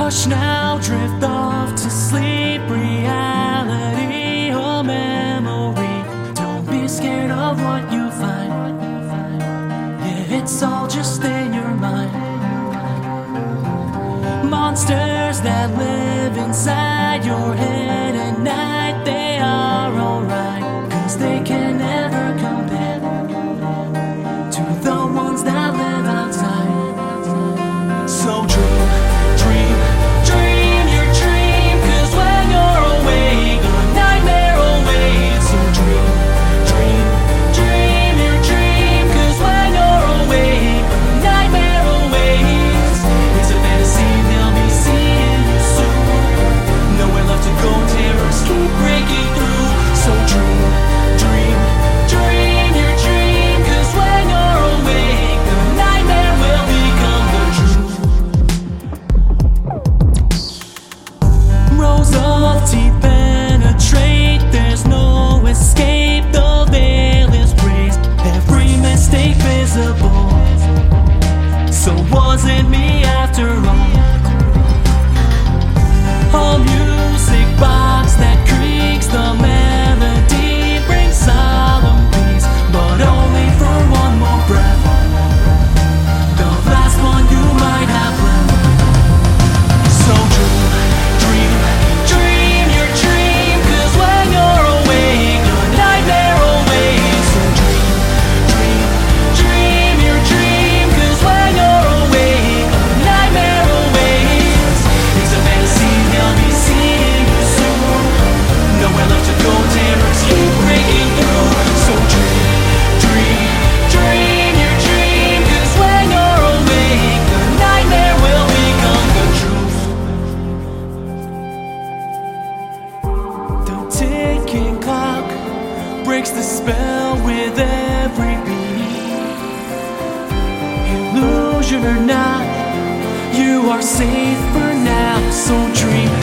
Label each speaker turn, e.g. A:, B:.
A: Hush now, drift off to sleep. Reality or memory. Don't be scared of what you find. Yeah, it's all just in your mind. Monsters that live inside. deep every. Illusion or not, you are safe for now, so dream.